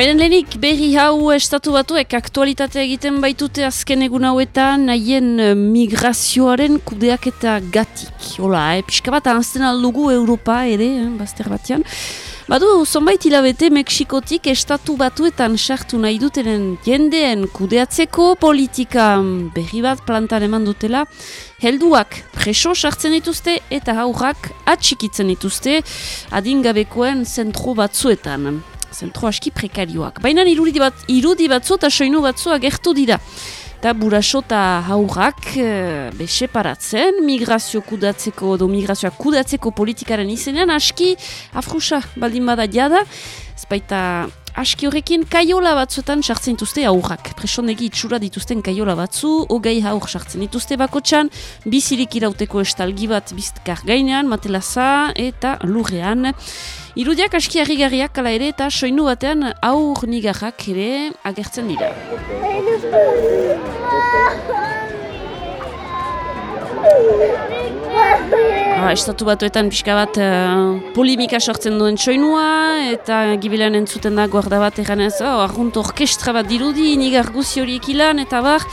Baina lehenik berri hau estatu batuek aktualitatea egiten baitute azken egun hauetan nahien eh, migrazioaren kudeak eta gatik. Hola, eh, pixka bat anzten aldugu Europa ere, eh, bazter batean. Badu, zonbait hilabete Mexikotik estatu batuetan sartu nahi dutenen jendeen kudeatzeko politika berri bat plantan eman dutela. Helduak preso sartzen dituzte eta haurrak atxikitzen dituzte adingabekoen zentro batzuetan zentro aski prekarioak. Baina irudi, bat, irudi batzu eta soinu batzu agertu dira. Eta buraso eta haurrak e, be separatzen, migrazio kudatzeko, do migrazioa kudatzeko politikaren izenean, aski afrusa baldin bada jada, ezbaita aski horrekin kaiola batzuetan sartzen dituzte aurrak. Presonegi itxura dituzten kaiola batzu, hogei haur sartzen dituzte bakotxan, bizirik irauteko estalgi bat biztkar gainean, matelaza eta lurrean. Irudiak aski harrigarriak kala ere eta soinu batean aur nigarrak ere agertzen dira. Ah, estatu batuetan pixka bat uh, polimika sortzen duen txoinua eta gibilean entzuten da guarda bat eganez, oh, arrunt orkestra bat dirudi, nigar guzi horiek ilan eta bar,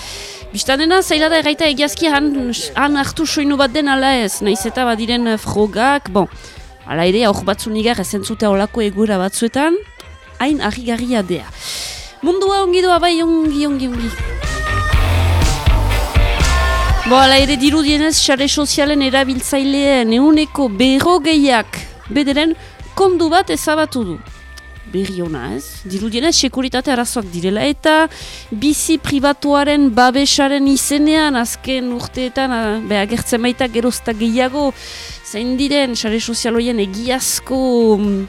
biztanena zaila da erraita egiazki han, han hartu soinu bat den ala ez, nahiz eta badiren frogak, bon, ala ere aur batzu nigar ezentzute olako egura batzuetan, hain harri dea. Mundua ongi doa bai ongi ongi ongi. Bo, ala ere dirudienez, xare sozialen erabiltzaileen euneko berro gehiak bederen kondu bat ezabatu du. Berri hona ez, dirudienez, sekuritate arazoak direla eta bizi pribatuaren babesaren izenean azken urteetan beha gertzen baita gerozta gehiago zein diren xare sozialoien egiazko mm,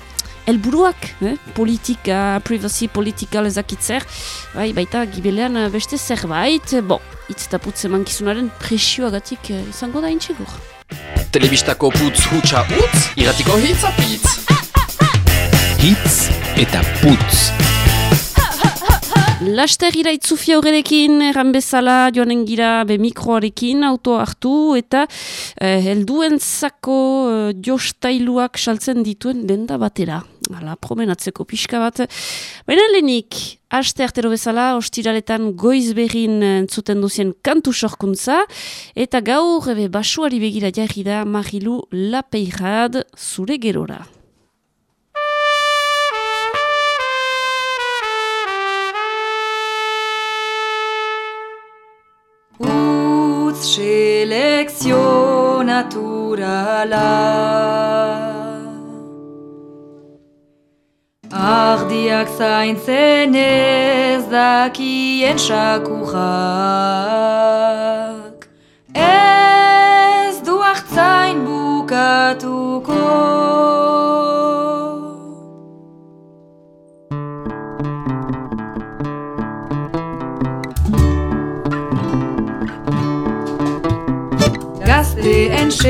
helburuak, eh? politika, privacy political ezakitzer, bai, baita gibelean beste zerbait, bon, hitz eta putz eman kizunaren presioagatik uh, izango da intxegur. Telebistako putz hutsa utz, iratiko hitz apitz. Hitz eta putz. Laster iraitzufia horrekin, erran bezala joanen gira be mikroarekin, auto hartu eta eh, helduen zako eh, jostailuak saltzen dituen denda batera. Hala, promenatzeko pixka bat. Baina lehenik, haste artero bezala, ostiraletan goiz behin entzuten duzien kantu sorkuntza, eta gaur, ebe, basuari begira jarri da, Marilu Lapeirad, zure gerora. Selekzio naturala Ardiak zaintzen ez dakien sakurak Ez du hartzain bukatuko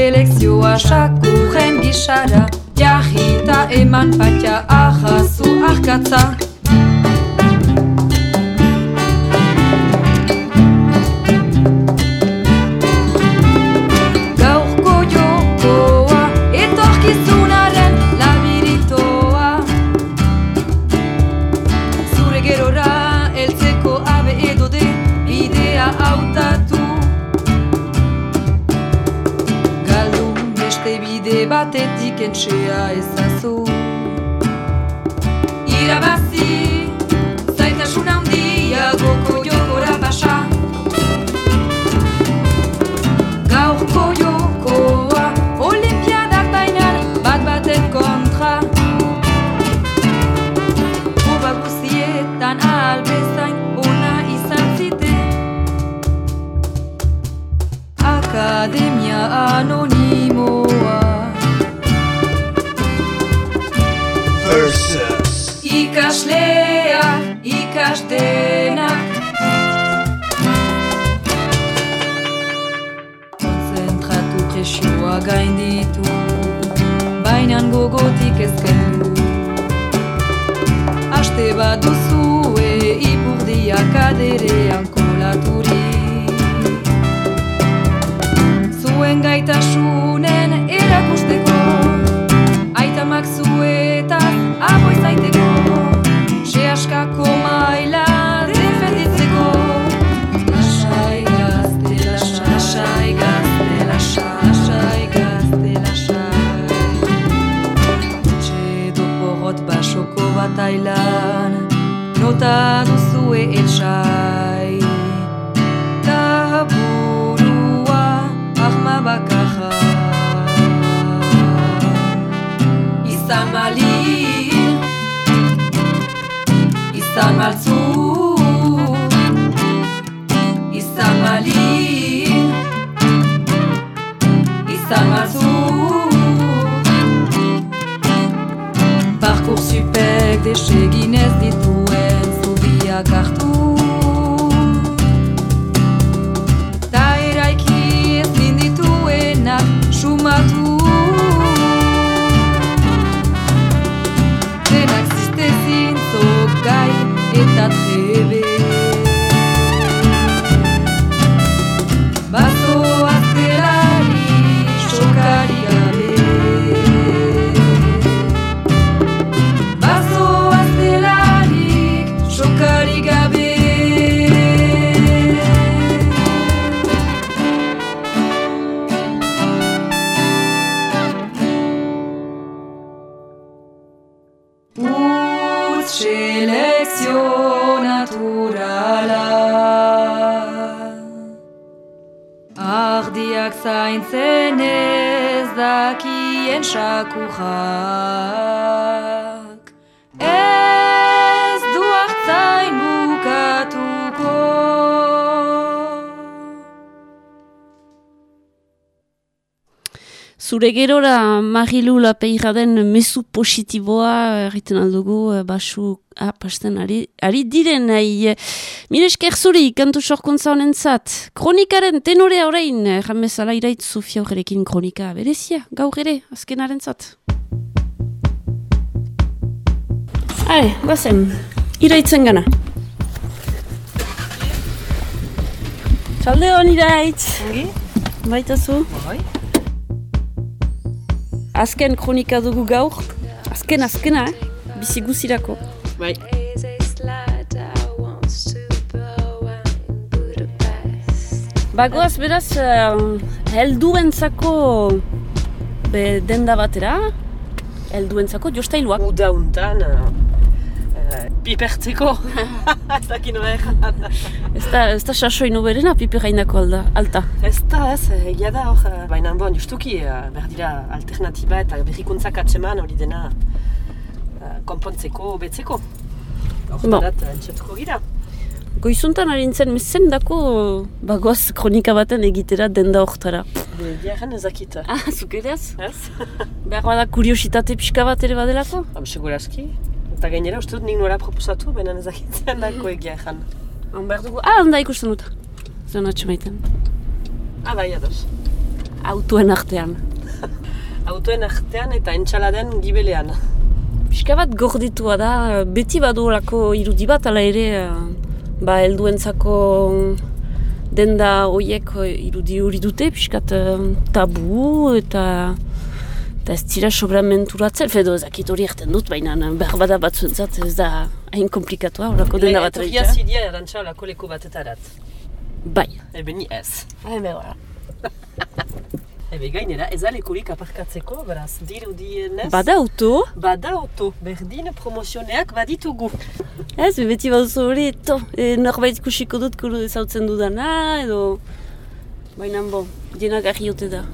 selekzioa sakurren gisara Jahita eman patia ahazu arkatza batetik entxea ezazu Irabazi, Aste bat duzue ipurdiak aderean kolaturi Zuen gaitasunen bota duzue etxai Ta burua ahma bakarra Izan balil Izan balzu Izan balil Izan balzu Parkour supek deshe ditu. Ardiak zaintzen ez dakien sakurrak Zure gerora Marilu lapeira den mezu positiboa egiten aldugu eh, basu ah, pasten ari, ari diren nahi. Mire esker zuri, kantu sorkuntza honen zat. Kronikaren tenorea orain, jamezala irait zufia horrekin kronika berezia, gaur ere, azkenaren zat. Are, bazen, iraitzen gana. Txalde hon iraitz. Ongi? Baita zu. Bai. Azken kronika dugu gaur. Azken, azkena, eh? bizi guzirako. Bai. Bagoaz beraz, uh, helduentzako be, denda batera, helduentzako jostailuak. Uda pipertzeko. ez dakin behar. Ez da, ez da sasoin berena piperainako alda, alta. Ez da, ez, egia da hor, eh, baina bon, justuki, uh, behar dira alternatiba eta berrikuntzak atseman hori dena uh, konpontzeko, betzeko. Hor Bon. dat, entxatuko gira. Goizuntan harintzen mezen dako bagoaz kronika baten egitera denda hortara. Erran ezakit. Ah, zuk ere ez? Ez? Behar bada kuriositate pixka bat ere badelako? Hab, segurazki. Eta gainera, uste dut nik nora proposatu, baina ezakitzen dako egia erran. Han behar dugu, ah, handa ikusten dut. Zer natxe maiten. Ah, bai, ados. Autoen artean. Autoen artean eta entxaladen gibelean. Pixka bat gorditua da, beti baduolako irudi bat, ala ere, eh, ba, helduentzako denda hoiek eh, irudi hori dute, pixkat eh, tabu eta eta ez dira sobramenduratzen, fedo ezakit hori erten dut, baina behar bada batzuentzat ez da hain komplikatua, horako denda bat Etorria egitea. zidia erantxa olako leku batetarat. Bai. Ebe ni ez. Ebe, ora. Ebe gainera, ez alekurik aparkatzeko, beraz, diru dienez. Bada auto, Bada auto, berdin promozioneak baditugu. ez, beti baduzu hori, to, e, norbait ikusiko dut kuru ezautzen dudana, edo... Baina, bo, dienak argiote da.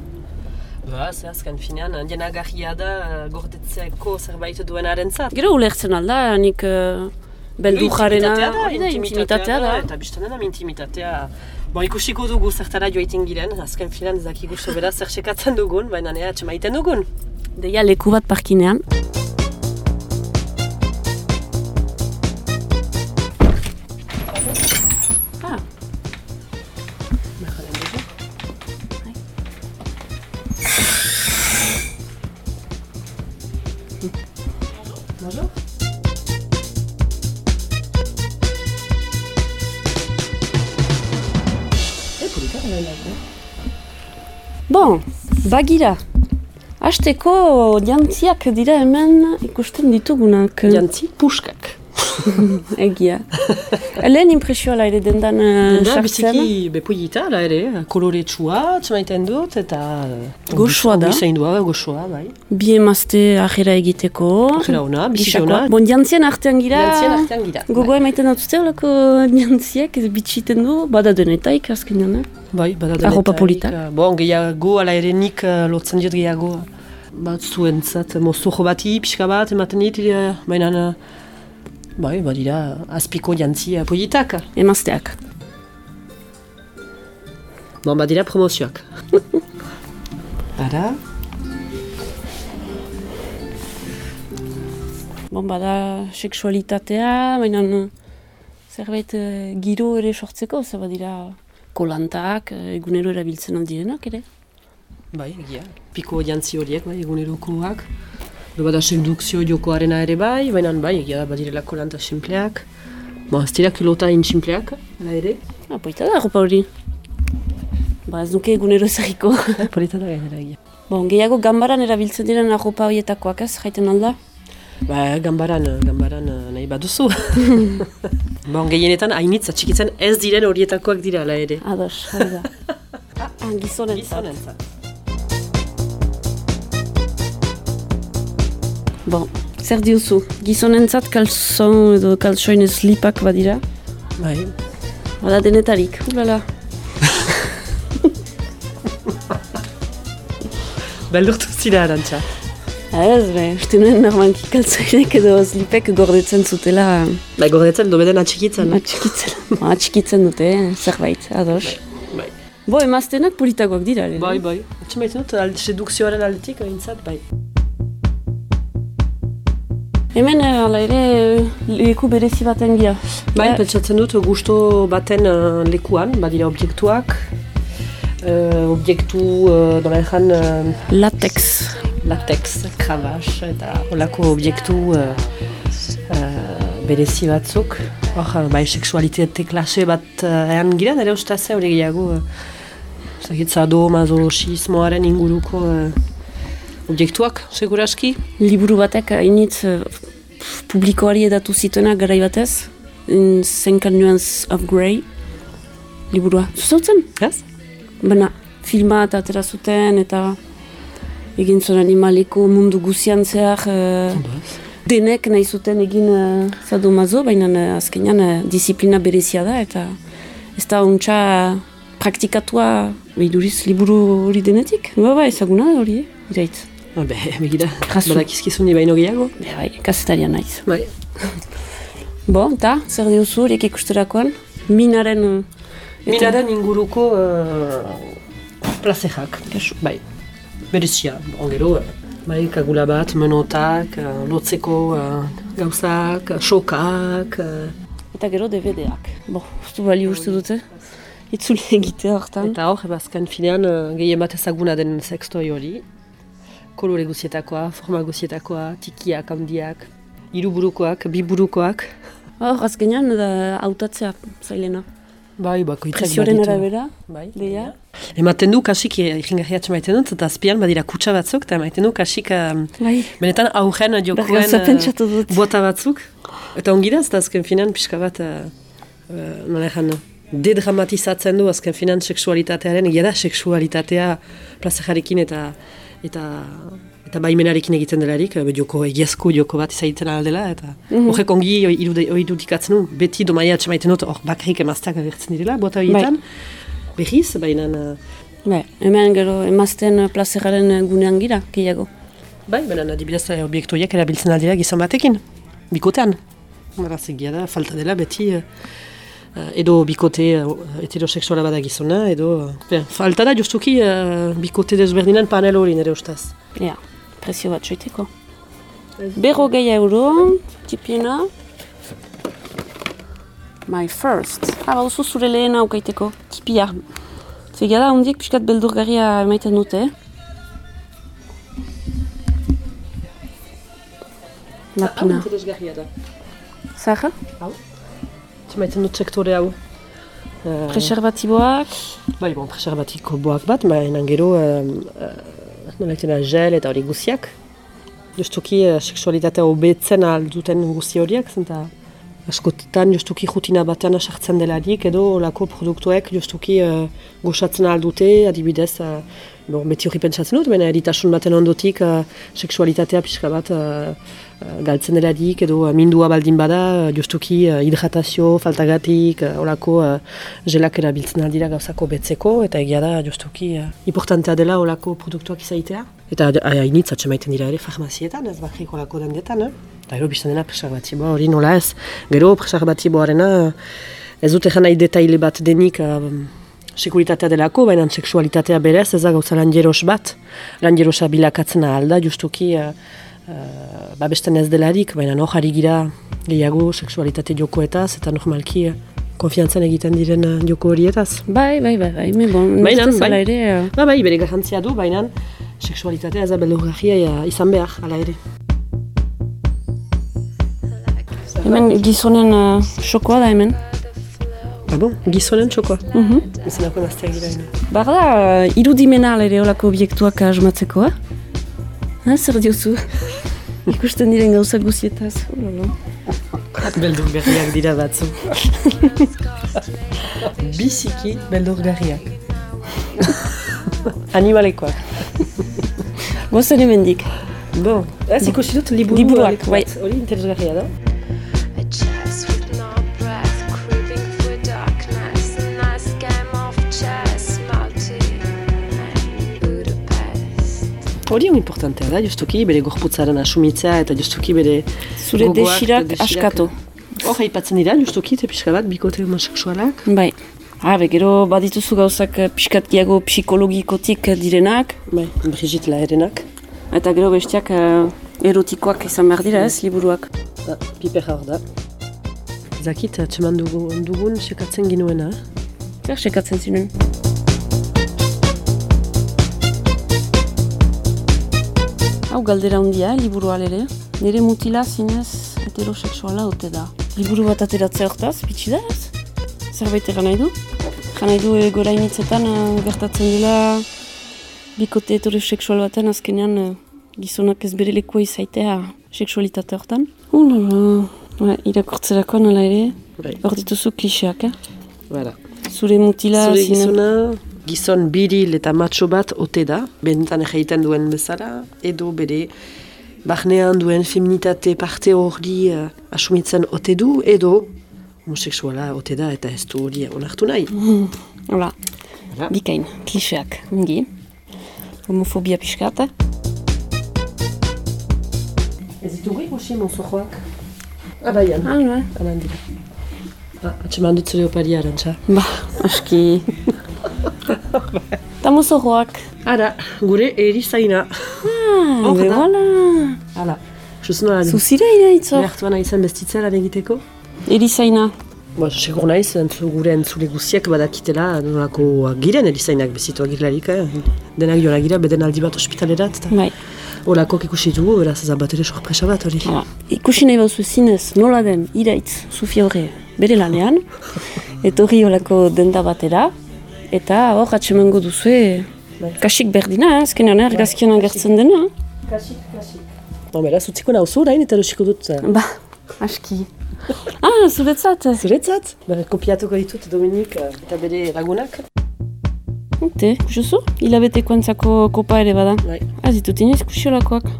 Ba, ze azken finean, dienagarria da eh, gordetzeko zerbait duen arentzat. Gero ulertzen alda, nik uh, beldu jarena... Intimitatea da, da, da. Eta biztan dena intimitatea. Bon, ikusiko dugu zertara joaiten giren, azken finean ez dakigu sobera zer sekatzen dugun, baina nea atxemaiten dugun. Deia leku bat parkinean. Bonjour. Bon, bagira. Hasteko jantziak dira hemen ikusten ditugunak. Jantzi puskak. Egia. Lehen impresioa ere dendan uh, Da, sartzen. biziki bepuilita, la ere, koloretsua, txemaiten dut, eta... Goxoa da. Bizaindua, goxoa, bai. Bi emazte ahera egiteko. Ajera ona, biziki Bisakoa. ona. Bon, jantzien artean gira. Jantzien artean gira. Gogoa emaiten dut olako jantziak, ez bitxiten du, bada denetaik azkenean, eh? Bai, bada Arropa denetarik, politak. eh, Bon, gehiago, ala ere nik eh, lotzen diot gehiago. Bat zuentzat, mozojo bati, pixka bat, ematen dit, eh, baina eh, Bai, badira azpiko jantzi politak. Emazteak. Bon, badira promozioak. Ara, Bon, bada seksualitatea, baina zerbait uh, giro ere sortzeko, zer badira kolantak, uh, egunero erabiltzen aldirenak ere. bai, egia. Piko jantzi horiek, bai, egunerokoak. Gero bada sedukzio jokoarena ere bai, baina bai, egia da badirela kolanta simpleak. Bon, ez dira kilota in simpleak, ala ere. Ah, poita da, ropa hori. Ba, ez nuke egunero ezagiko. Polita da gainera egia. bon, gehiago gambaran erabiltzen diren arropa horietakoak ez, jaiten alda? Ba, gambaran, gambaran eh, nahi baduzu. bon, gehienetan hainitza txikitzen ez diren horietakoak dira, ala ere. Ados, hori da. ah, gizonentzat. Gizonentzat. Bon, zer diozu? Gizonentzat kalzon edo kalzoin slipak badira? Bai, Bada denetarik, ulala. beldurtu zira arantxa. Ez, be, uste nuen normalki kalzoinek edo slipek gordetzen zutela Bai, gordetzen dobeden atxikitzen. atxikitzen. Atxikitzen dute, eh, zerbait, ados. Bai, Bo, emaztenak politagoak dira, ere. bai, bai. Etxe maiten dut, sedukzioaren aldetik, bai. Hemen, eh, hala ere, eh, leku berezi baten gira. Bai, Eh, pentsatzen dut gusto baten uh, lekuan, badira objektuak, uh, objektu, uh, nola ezan, uh, Latex. latex, krabas, eta olako objektu uh, uh, berezi batzuk. Hor, bai, seksualitate klase bat uh, ean gira, nire ustaz hori gehiago, uh, zagitza do, mazolosismoaren inguruko uh, objektuak, seguraski. Liburu batek hainitz eh, publikoari edatu zituena garai batez. In Cinq Nuance of Grey. Liburua. Zuzautzen? Ez? Baina, filma eta atera zuten eta egin zuen animaliko mundu guzian zehar eh, denek nahi zuten egin uh, sadomaso, baina uh, azkenean uh, disiplina berezia da eta ez da ontsa praktikatua behiduriz liburu hori denetik. Ba, ba, ezaguna hori, eh? iraitz. Ah, Be, begira, Kasu. badakizkizun ni baino gehiago. Be, bai, kasetaria naiz. Bai. Bo, eta, zer diozu horiek ikusterakoan? Minaren... uh, eta- Minaren inguruko uh, plazejak. Kasu. Bai. Berezia, bon, gero, uh, bai, kagula bat, menotak, uh, lotzeko uh, gauzak, uh, sokak, uh, Eta gero DVD-ak. Bo, ustu bali uste dute. Itzuli egitea hortan. eta hor, ebazkan finean, uh, gehien bat ezaguna den sextoi hori. Kolore guzietakoa, forma guzietakoa, tikiak, handiak, hiruburukoak, biburukoak. Hor, azkenean da hautatzea zailena. Bai, bakoitzak Presioaren arabera, Bai, deia. Ematen du kasik, irringarriatzen maiten dut, eta azpian badira kutsa batzuk, eta maiten du kasik, um, Bai, benetan aurren jokoen uh, bota batzuk. Eta ongi da, ez da azken finan pixka bat, uh, uh, nola ezan, dedramatizatzen du azken finan seksualitatearen, egia da seksualitatea plazajarekin eta eta eta baimenarekin egiten delarik, eh, joko egiazko joko bat izaiten aldela, eta horrek ongi irude- irudikatzen du, beti domaia atxemaiten dut, hor bakarrik emazteak agertzen direla, bota horietan, berriz, baina, uh, Bai, hemen gero emazten plazeraren gunean gira, gehiago. bai, baina adibidez eh, obiektu horiek erabiltzen aldera gizon batekin, bikotean. Beraz, egia da, falta dela beti, eh, eh, edo bikote eh, heterosexuala bada gizona, edo... eh, falta da justuki eh, bikote desberdinan panel hori nire ustaz. Ja, presio bat soiteko. Berro gehi euro, tipiena. My first. Ah, baduzu zure lehena aukaiteko, tipia. Zegia da, hondiek pixkat beldurgarria emaiten dute. Lapina. interesgarria da. Zaha? Txamaiten dut sektore hau. Eh, Preservatiboak. bai, bon, preserbatiko boak bat, baina gero, um, uh, egiten da, gel eta hori guziak. Justuki uh, seksualitatea hobetzen alduten guzi horiek, zenta askotetan justuki rutina batean sartzen delarik edo olako produktuek justuki uh, goxatzen aldute, adibidez uh, bon, beti hori pentsatzen dut, baina eritasun baten ondotik uh, seksualitatea pixka bat uh, galtzen delarik edo mindua baldin bada, uh, justuki uh, hidratazio, faltagatik, uh, olako uh, gelak erabiltzen aldira gauzako betzeko, eta egia da justuki uh, importantea dela olako produktuak izaitea. Eta hainitz atxemaiten dira ere farmazietan, ez bakrik olako dendetan, eh? Eta gero biztan dena preservatiboa hori nola ez. Gero preservatiboarena ez dut egan nahi detaile bat denik uh, sekuritatea delako, baina seksualitatea berez, ez da gauza lan jeros bat. Lan jerosa bilakatzen alda, justuki uh, uh, babesten ez delarik, baina no jarri gira gehiago seksualitate jokoetaz, eta normalki uh, konfiantzan egiten diren joko horietaz. Bai, bai, bai, bai, me bon, Baina, bai. bai. ere, eh, Ba, bai, bere garrantzia du, baina seksualitatea ez da beldurgarria uh, izan behar, ala ere. hemen gizonen uh, xokoa da hemen. Ah bon, gizonen txokoa. Mhm. Izenako emazteak dira ino. Bar da, uh, irudimena ere olako obiektuak asmatzeko, eh? Ha, zer diozu? Ikusten diren gauza guzietaz. Beldur berriak dira batzu. Biziki beldurgarriak. Animalekoak. Gozen hemendik. Bon, ez ikusi dut liburu Liburuak, horiek bai. Hori interesgarria da. Hori hon importantea da, justuki bere gorputzaren asumitzea eta justuki bere Zure gogoak desirak eta desirak- askatu. Hor aipatzen dira, justuki, te pixka bat, bikote homoseksualak. Bai. Habe, gero badituzu gauzak eh, pixkatkiago psikologikotik direnak, Bai, Brigitte Laherenak. eta gero bestiak eh, erotikoak izan behar dira ez, liburuak. Da, piper hor da. Zakit, atseman dugu, dugun sekatzen ginuena. Zer sekatzen zinuen. Hau galdera handia, eh, liburua ere. Nire mutila zinez heterosexuala ote da. Liburu bat ateratzea hortaz, bitxi da ez? Zerbait egan nahi du? Egan nahi du gorainitzetan eh, gertatzen dela bikote heterosexual baten azkenean eh, gizonak ez bere lekua izaitea sexualitate hortan. Ulala, Ba, irakurtzerako nola ere, Bai, hor dituzu kliseak, eh? voilà. Zure mutila Zure gizona, gizon biril eta matxo bat ote da, bentan egiten duen bezala, edo bere barnean duen feminitate parte hori uh, asumitzen ote du, edo homosexuala ote da eta ez du hori onartu nahi. Hola, bikain, kliseak, ongi. Homofobia pixkat. Ez ditugu ikusi mozojoak? Abaian, Ah, bai. anan dira. Ah, atseman dut zure opari arantxa. Ba, aski. Ta mozorroak. Ara, gure erizaina. Ah, Hor be da. voilà. Hala, susuna Zuzira iraitzo. behartua nahi zen bestitza lan egiteko. Erizaina. Bo, segur naiz, entzu, gure entzule guziak badakitela nolako giren erizainak bezitu agirlarik, eh? Denak joan agira, beden aldi bat ospitalerat, Bai, olakok ikusi dugu, beraz ez bat ere sorpresa bat hori. hala. Ikusi nahi bauzu zinez, nola den, iraitz, Sofia horre, bere lanean, etorri olako denda batera, eta hor atsemango duzue, kasik berdina, azkenean eh, argazkian agertzen dena. Kasik, kasik. No, beraz, utziko nauzu orain eta erosiko dut. eh, Ba, aski. Ah, zuretzat. Zuretzat, bere kopiatuko ditut Dominik eh, eta bere lagunak. Te, juzu, hilabeteko entzako kopa ere bada. Bai. Ez ditut inoiz kusiolakoak.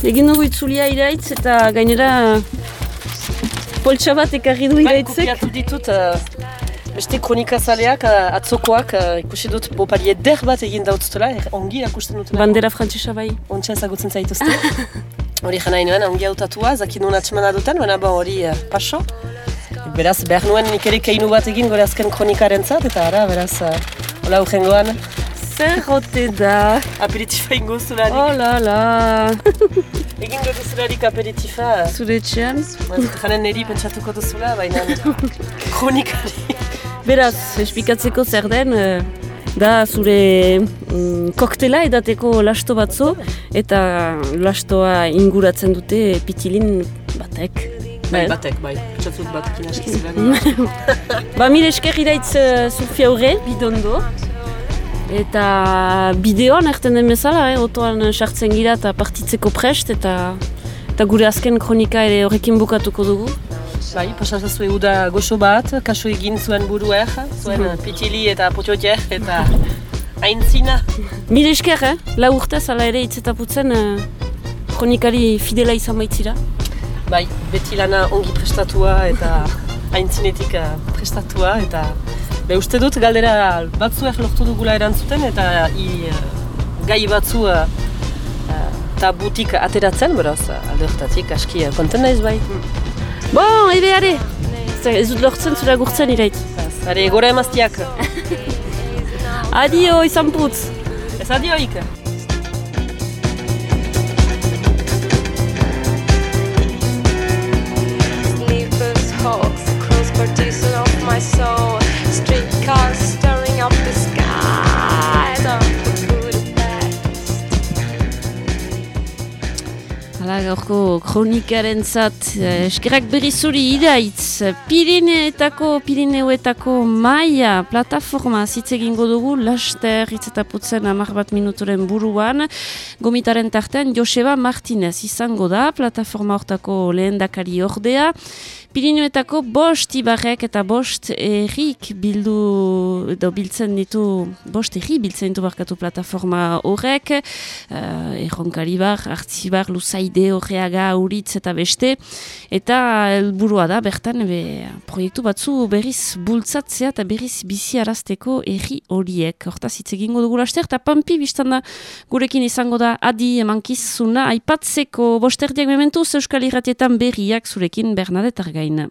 Egin dugu itzulia iraitz eta gainera poltsa bat ekarri du Bai, iraitzek. kopiatu ditut eh, beste kronikazaleak uh, atzokoak eh, ikusi dut bopari eder bat egin dautzutela, er, ongi akusten dutela. Bandera frantsesa bai. Ontsa ezagutzen zaituzte. Hori jana inoen, ongi hautatua, zakin nuen atxemana duten, baina bon, hori uh, paso. Beraz, behar nuen nik ere keinu bat egin gure azken kronikaren zat, eta ara, beraz, uh, hola urrengoan, Zer hote da. aperitifa ingo zularik. Oh la la. Egin gote zularik aperitifa. Zure etxean. Janen niri pentsatuko duzula, baina kronikari. Beraz, espikatzeko zer den, da zure mm, koktela edateko lasto batzu, eta lastoa inguratzen dute pitilin batek. Bai, batek, bai. Pentsatzut batekin aski zela. Ba, mire esker iraitz uh, Sofia horre, bidondo. Eta bideoan erten den bezala, eh, otoan sartzen gira eta partitzeko prest, eta, eta gure azken kronika ere horrekin bukatuko dugu. Bai, pasatzu uda goxo bat, kaso egin zuen buruer, zuen pitili eta potiotier eta aintzina. Mire esker, eh? La urtez, ala ere itzetaputzen uh, kronikari fidela izan baitzira. Bai, beti lana ongi prestatua eta aintzinetik eh, prestatua eta be uste dut galdera batzuek lortu dugula erantzuten eta i, eh, gai batzu uh, tabutik ateratzen, beraz, alde aski konten naiz bai. Bon, ebe, are! Ez- Ez dut lortzen zure agurtzen irait. Ez, Are, gora emaztiak. Adio, izan putz! Ez adioik. Sleepless hawks, cross partition of my soul. Gaurko kronikaren zat, eh, eskerak berri zuri idaitz, Pirineetako, Pirineuetako maia plataforma zitze egingo dugu, laster hitzetaputzen amar bat minuturen buruan, gomitaren tartean Joseba Martinez izango da, plataforma hortako lehendakari ordea, Pirineoetako bost ibarrek eta bost errik bildu, edo biltzen ditu, bost erri biltzen ditu barkatu plataforma horrek, uh, erronkari bar, hartzibar, luzaide, horreaga, uritz eta beste, eta helburua da, bertan, be, proiektu batzu berriz bultzatzea eta berriz bizi arazteko erri horiek. Hortaz hitz egingo dugu laster, eta pampi biztan da gurekin izango da adi emankizuna, aipatzeko bosterdiak mementuz Euskal Irratietan berriak zurekin Bernadette Argain.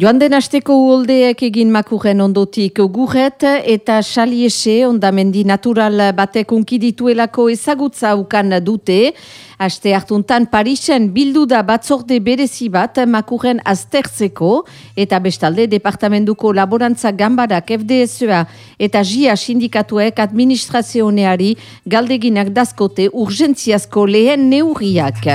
Joan den asteko uholdeek egin makurren ondotik gurret eta saliese ondamendi natural batek unkidituelako ezagutza ukan dute. Aste hartuntan Parisen bildu da batzorde berezi bat makurren aztertzeko eta bestalde departamentuko laborantza gambarak FDSA eta JIA sindikatuek administrazioneari galdeginak dazkote urgentziazko lehen neurriak.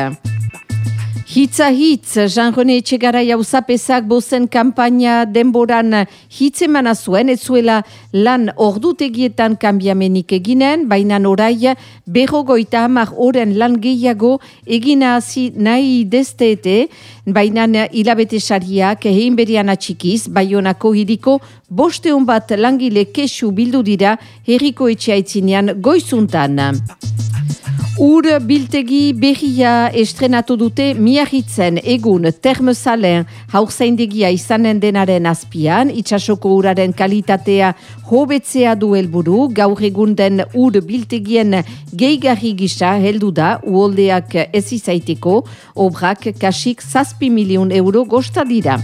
Hitza hitz, Jean-René Etxegara jauzapezak bozen kampaina denboran hitz emana zuen, ez zuela lan ordutegietan kanbiamenik eginen, baina orai berrogoita hamar oren lan gehiago egina hasi nahi desteete, baina hilabete sariak egin berian atxikiz, baionako hiriko bosteun bat langile kesu bildu dira herriko etxeaitzinean goizuntan. Ur biltegi berria estrenatu dute miarritzen egun termosalen haurzaindegia izanen denaren azpian, itxasoko uraren kalitatea hobetzea du helburu, gaur egun den ur biltegien gehigarri gisa heldu da uholdeak ez izaiteko, obrak kasik zazpi milion euro gosta dira.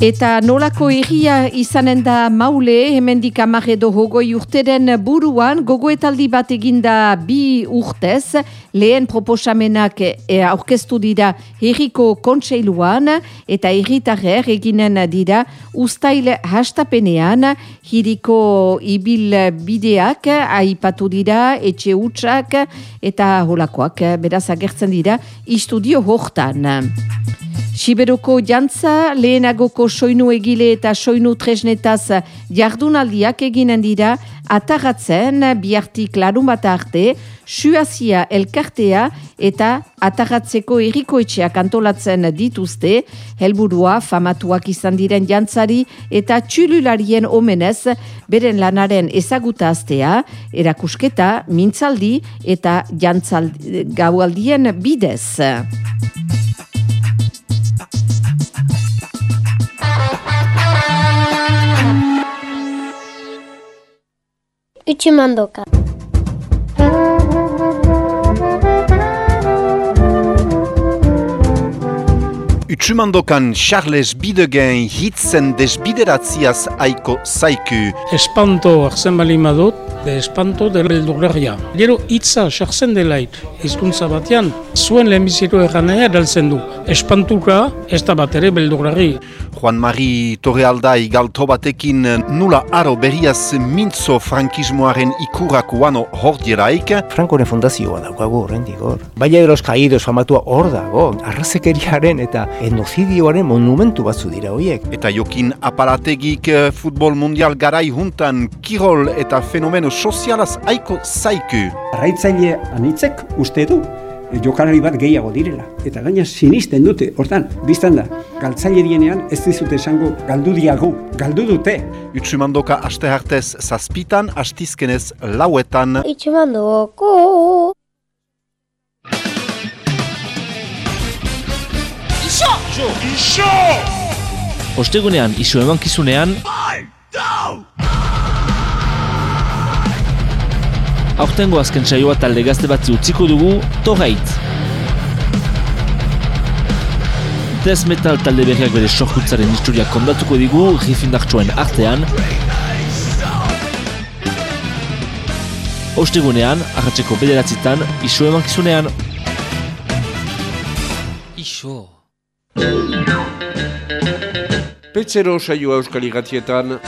Eta nolako erria izanen da maule, hemendik amare edo hogoi urteren buruan, gogoetaldi bat eginda bi urtez, lehen proposamenak e, aurkeztu dira herriko kontseiluan, eta herritarrer eginen dira ustail hastapenean, hiriko ibil bideak aipatu dira, etxe utxak, eta holakoak, beraz agertzen dira, istudio hortan. Siberoko jantza, lehenagoko soinu egile eta soinu tresnetaz jardunaldiak eginen dira, atagatzen biartik larun bat arte, suazia elkartea eta atagatzeko erikoetxeak antolatzen dituzte, helburua famatuak izan diren jantzari eta txulularien omenez beren lanaren ezagutaztea, erakusketa, mintzaldi eta jantzaldi gaualdien bidez. Utsumandoka. Utsumandokan Charles Bidegen hitzen desbideratziaz aiko zaiku. espanto hartzen bali madut, de espanto de beldurgarria. Gero hitza sartzen delait, hizkuntza batean, zuen lehenbiziko erranea edaltzen du. Espantuka ez da bat ere beldurgarri. Juan Mari Torrealdai galto batekin nula aro berriaz mintzo frankismoaren ikurak uano hordieraik. Frankoren fundazioa daukagu horrendik hor. Baina de los caídos famatua hor dago. Arrazekeriaren eta etnozidioaren monumentu batzu dira hoiek. Eta jokin aparategik eh, futbol mundial garai juntan kirol eta fenomeno sozialaz aiko zaiku. Arraitzaile anitzek uste du jokalari bat gehiago direla. Eta gaina sinisten dute, hortan, biztan da, galtzaile dienean ez dizute esango galdu diagu, galdu dute. Utsumandoka aste hartez zazpitan, astizkenez lauetan. Itxemandoko. Ostegunean, iso emankizunean... Aurtengo azken saioa talde gazte batzi utziko dugu, Torrait. Death Metal talde berriak bere sorkuntzaren historia kondatuko digu, rifindartxoen artean. Ostegunean, arratseko bederatzitan, iso emankizunean. Iso. Petzero saioa euskal igatietan.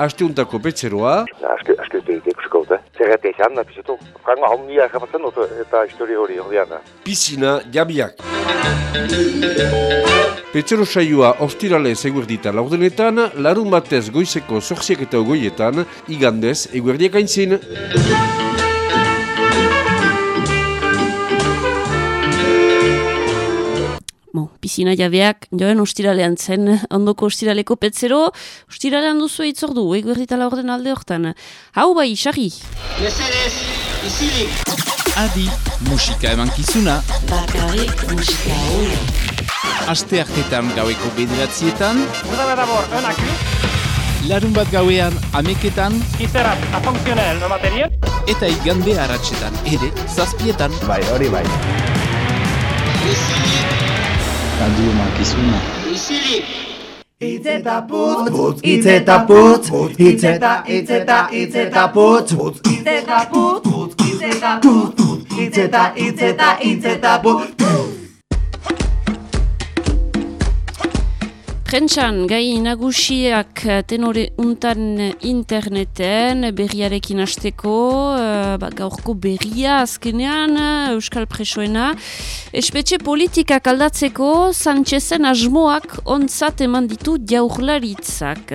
Asteuntako petzeroa. Dut Zerrete izan, da, pizetu. Frango hau mila japatzen dut, eta historia hori ordean. Pisina jabiak. Petzero saioa ostirale eguerdita laurdenetan, larun batez goizeko zorziak eta ogoietan, igandez eguerdiak aintzin. Bon, pisina jabeak, joen ostiralean zen, ondoko ostiraleko petzero, ostiralean duzu eitzordu, eguerritala orden alde hortan. Hau bai, xarri. Mesedez, isilik. Adi, musika emankizuna. Bakarrik musika hori. Aste hartetan gaueko bederatzietan. D'abord un accu, Larun bat gauean ameketan. à fonctionnel no matériel. Eta igande haratsetan ere, zazpietan. Bai, hori bai. Adi emankizuna. Isilik. Itz eta putz, putz, itz eta putz, itz eta, itz eta, itz eta putz, putz, itz eta putz, putz, itz eta putz, putz, itz eta, itz eta, itz eta putz. Prentxan, gai nagusiak eh, tenore untan interneten berriarekin hasteko, eh, ba, gaurko berria azkenean eh, Euskal Presoena. Espetxe politikak aldatzeko Sanchezen asmoak ontzat eman ditu jaurlaritzak.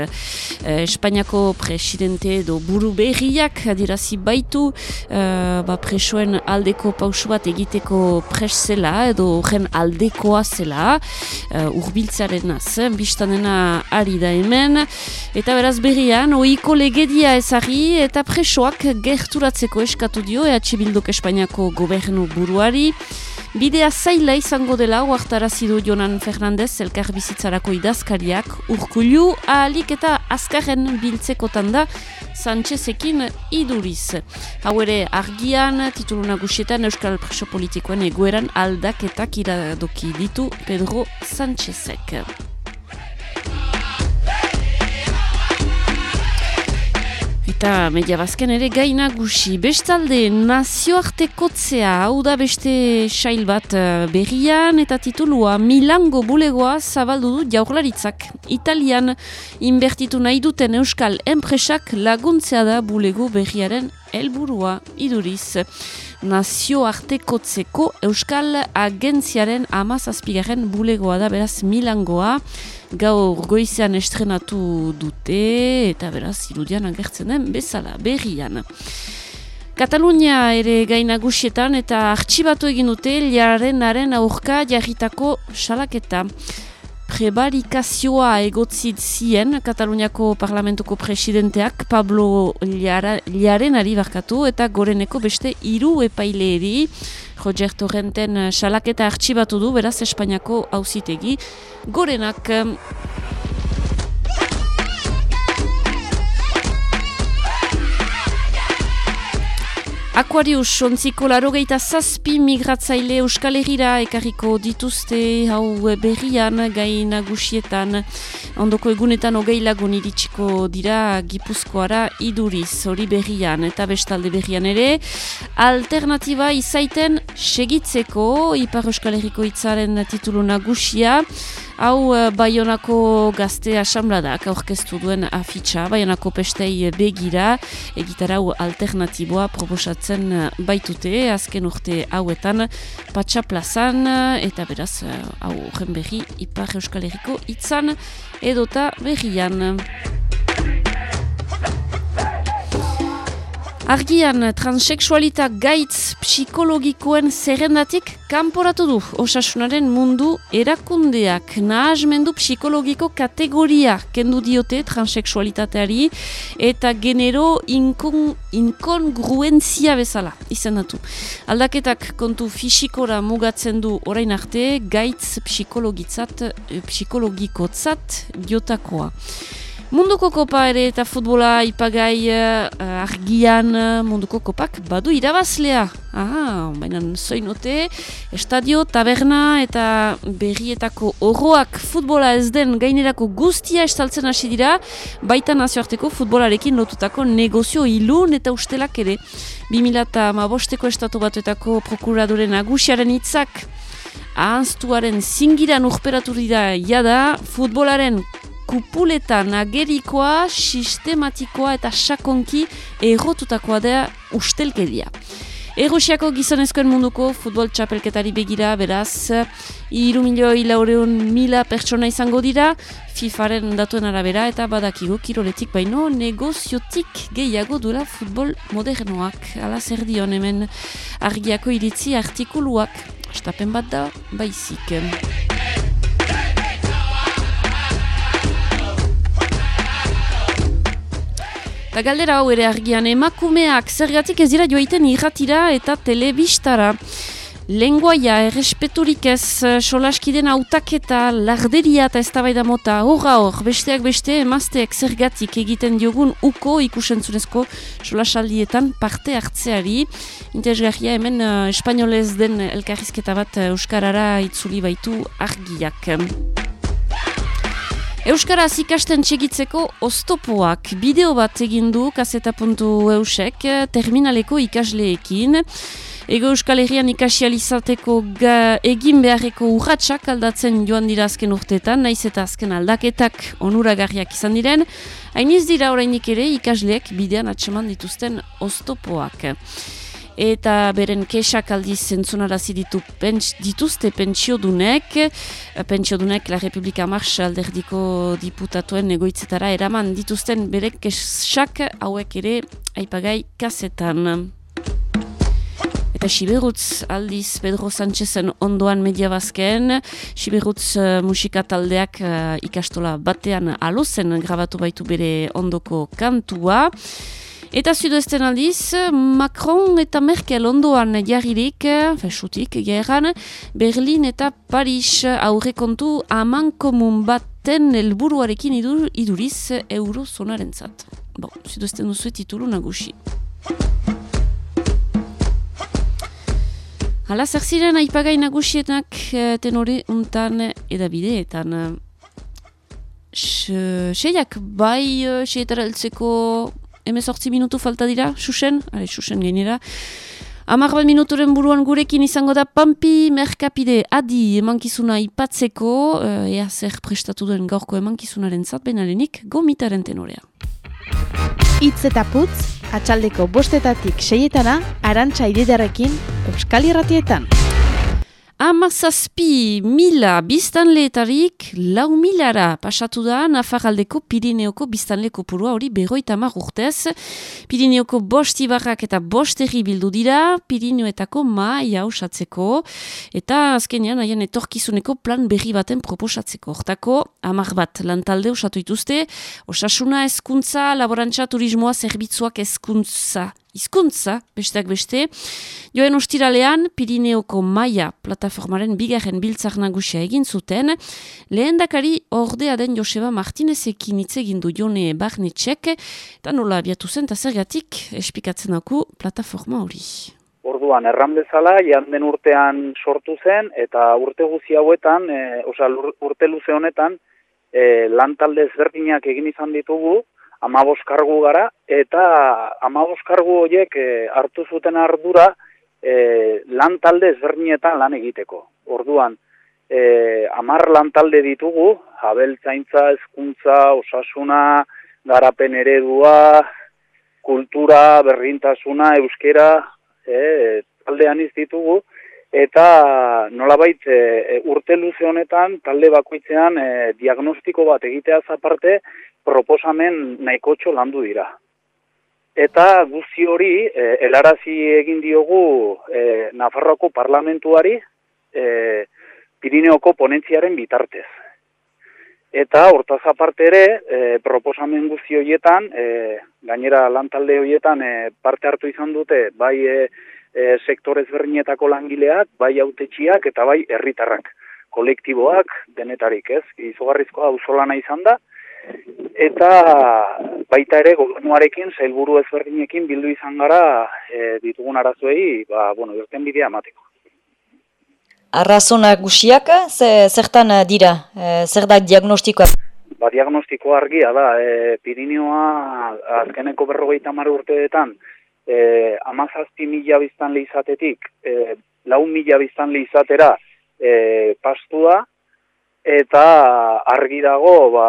Eh, Espainiako presidente edo buru berriak adirazi baitu eh, ba, presoen aldeko pausu bat egiteko pres zela edo horren aldekoa zela uh, urbiltzaren zen, biztanena ari da hemen eta beraz berrian ohiko legedia ezari eta presoak gerturatzeko eskatu dio EH Bilduk Espainiako gobernu buruari Bidea zaila izango dela oartarazi du Jonan Fernandez elkar bizitzarako idazkariak urkulu ahalik eta azkarren biltzekotan da Sanchezekin iduriz. Hau ere argian titulu nagusietan Euskal Preso Politikoen egoeran aldaketak iradoki ditu Pedro Sanchezek. Eta media bazken ere gaina gusi. Bestalde nazioartekotzea hau da beste sail bat eh, berrian eta titulua Milango bulegoa zabaldu du jaurlaritzak. Italian inbertitu nahi duten euskal enpresak laguntzea da bulego berriaren helburua iduriz. Nazioartekotzeko euskal agentziaren amazazpigarren bulegoa da beraz Milangoa gaur goizean estrenatu dute eta beraz irudian agertzen den bezala berrian. Katalunia ere gainagusietan eta artxibatu egin dute liarenaren aurka jarritako salaketa. Prebarikazioa egotzit zien Kataluniako parlamentuko presidenteak Pablo Liarenari barkatu eta goreneko beste hiru epaileeri. Roger Torrenten salaketa artxibatu du beraz Espainiako auzitegi gorenak Aquarius, ontziko larogeita zazpi migratzaile Euskal Herrira ekarriko dituzte hau berrian gai nagusietan. Ondoko egunetan hogei lagun iritsiko dira Gipuzkoara iduriz hori berrian. Eta bestalde berrian ere alternatiba izaiten segitzeko Ipar Euskal Herriko hitzaren titulu nagusia Hau eh, Baionako gazte asamladak aurkeztu duen afitxa, Baionako pestei begira, egitarau alternatiboa proposatzen eh, baitute, azken urte hauetan, patxa plazan, eh, eta beraz, hau horren berri, Ipar Euskal Herriko itzan edota berrian. Argian, transexualita gaitz psikologikoen zerrendatik kanporatu du osasunaren mundu erakundeak. Nahazmendu psikologiko kategoria kendu diote transexualitateari eta genero inkon, inkongruentzia bezala izendatu. Aldaketak kontu fisikora mugatzen du orain arte gaitz psikologitzat, eh, psikologikotzat diotakoa. Munduko kopa ere eta futbola ipagai uh, argian uh, munduko kopak badu irabazlea. Ah, baina zoinote, estadio, taberna eta berrietako horroak futbola ez den gainerako guztia estaltzen hasi dira, baita nazioarteko futbolarekin lotutako negozio ilun eta ustelak ere. 2008ko estatu batuetako prokuradoren agusiaren hitzak ahaztuaren zingiran urperatu dira jada futbolaren kupuletan agerikoa, sistematikoa eta sakonki errotutakoa da ustelkeria. Errusiako gizonezkoen munduko futbol txapelketari begira, beraz, iru milioi laureun mila pertsona izango dira, FIFaren datuen arabera eta badakigu kiroletik baino negoziotik gehiago duela futbol modernoak. Ala zer dion hemen argiako iritzi artikuluak. Estapen bat da, baizik. Eta galdera hau ere argian emakumeak zergatik ez dira joaiten irratira eta telebistara. Lenguaia, errespeturik ez, solaskiden autaketa, larderia eta eztabaida mota, horra hor, besteak beste, emazteak zergatik egiten diogun uko ikusentzunezko solasaldietan parte hartzeari. Interesgarria hemen uh, espainolez den elkarrizketa bat uh, Euskarara itzuli baitu argiak. Euskaraz ikasten txegitzeko oztopoak. Bideo bat egin du kaseta.eusek terminaleko ikasleekin. Ego Euskal Herrian ikasializateko egin beharreko urratsak aldatzen joan dira azken urteetan, naiz eta azken aldaketak onuragarriak izan diren, hainiz dira orainik ere ikasleek bidean atseman dituzten oztopoak eta beren kesak aldiz zentzunarazi ditu pens, dituzte pentsiodunek, pentsiodunek La Republika Mars alderdiko diputatuen egoitzetara eraman dituzten bere kesak hauek ere aipagai kasetan. Eta Siberutz aldiz Pedro Sánchezen ondoan media bazken, Siberutz uh, musika taldeak uh, ikastola batean alozen grabatu baitu bere ondoko kantua. Eta zuduesten aldiz, Macron eta Merkel ondoan jarririk, fesutik geran, Berlin eta Paris aurrekontu aman komun baten helburuarekin idur, iduriz eurozonaren zat. Bon, zuduesten duzu titulu nagusi. Hala, zer ziren aipagai nagusienak tenore untan edabideetan. Seiak bai seietara eltzeko emezortzi minutu falta dira, susen, are, susen gainera. Amar bat minuturen buruan gurekin izango da Pampi Merkapide adi emankizuna ipatzeko, uh, ea zer prestatu duen gaurko emankizunaren zat, benalenik gomitaren tenorea. Itz eta putz, atxaldeko bostetatik seietana, arantxa ididarekin, Euskal Irratietan. Amazazpi mila biztanleetarik lau milara pasatu da Nafaraldeko Pirineoko biztanle kopurua hori berroita mar urtez. Pirineoko bost ibarrak eta bost erri bildu dira, Pirineoetako maia usatzeko eta azkenean haien etorkizuneko plan berri baten proposatzeko. Hortako, amar bat lantalde usatu ituzte, osasuna eskuntza, laborantza, turismoa, zerbitzuak eskuntza hizkuntza besteak beste. Joen ostiralean, Pirineoko Maia plataformaren bigarren biltzak nagusia egin zuten, lehendakari ordea den Joseba Martinezekin hitz egin du Jone Barnetxek, eta nola abiatu zen, eta zergatik espikatzen aku plataforma hori. Orduan, erran bezala, janden urtean sortu zen, eta urte guzi hauetan, e, oza, urte luze honetan, e, lantalde ezberdinak egin izan ditugu, amabos kargu gara, eta amabos kargu horiek e, hartu zuten ardura e, lan talde ezberdinetan lan egiteko. Orduan, e, amar lan talde ditugu, abeltzaintza, hezkuntza, osasuna, garapen eredua, kultura, berrintasuna, euskera, e, taldean iz ditugu, eta nolabait e, urte luze honetan talde bakoitzean e, diagnostiko bat egiteaz aparte proposamen nahikotxo landu dira. Eta guzti hori e, helarazi egin diogu e, Nafarroako parlamentuari e, Pirineoko ponentziaren bitartez. Eta hortaz aparte ere, e, proposamen guzti horietan, e, gainera lantalde horietan e, parte hartu izan dute, bai e, e, sektore ezberdinetako langileak, bai autetxiak eta bai herritarrak, kolektiboak denetarik, ez? Izugarrizkoa auzolana izan da, eta baita ere gobernuarekin, zailburu ezberdinekin bildu izan gara e, ditugun arazoei, ba, bueno, irten bidea emateko. Arrazon guxiak, ze, zertan dira, e, zer da diagnostikoa? Ba, diagnostiko argia da, e, Pirineoa azkeneko berrogeita mar urteetan, e, amazazpi mila biztan izatetik, e, lau mila biztan izatera e, pastu da, eta argi dago, ba,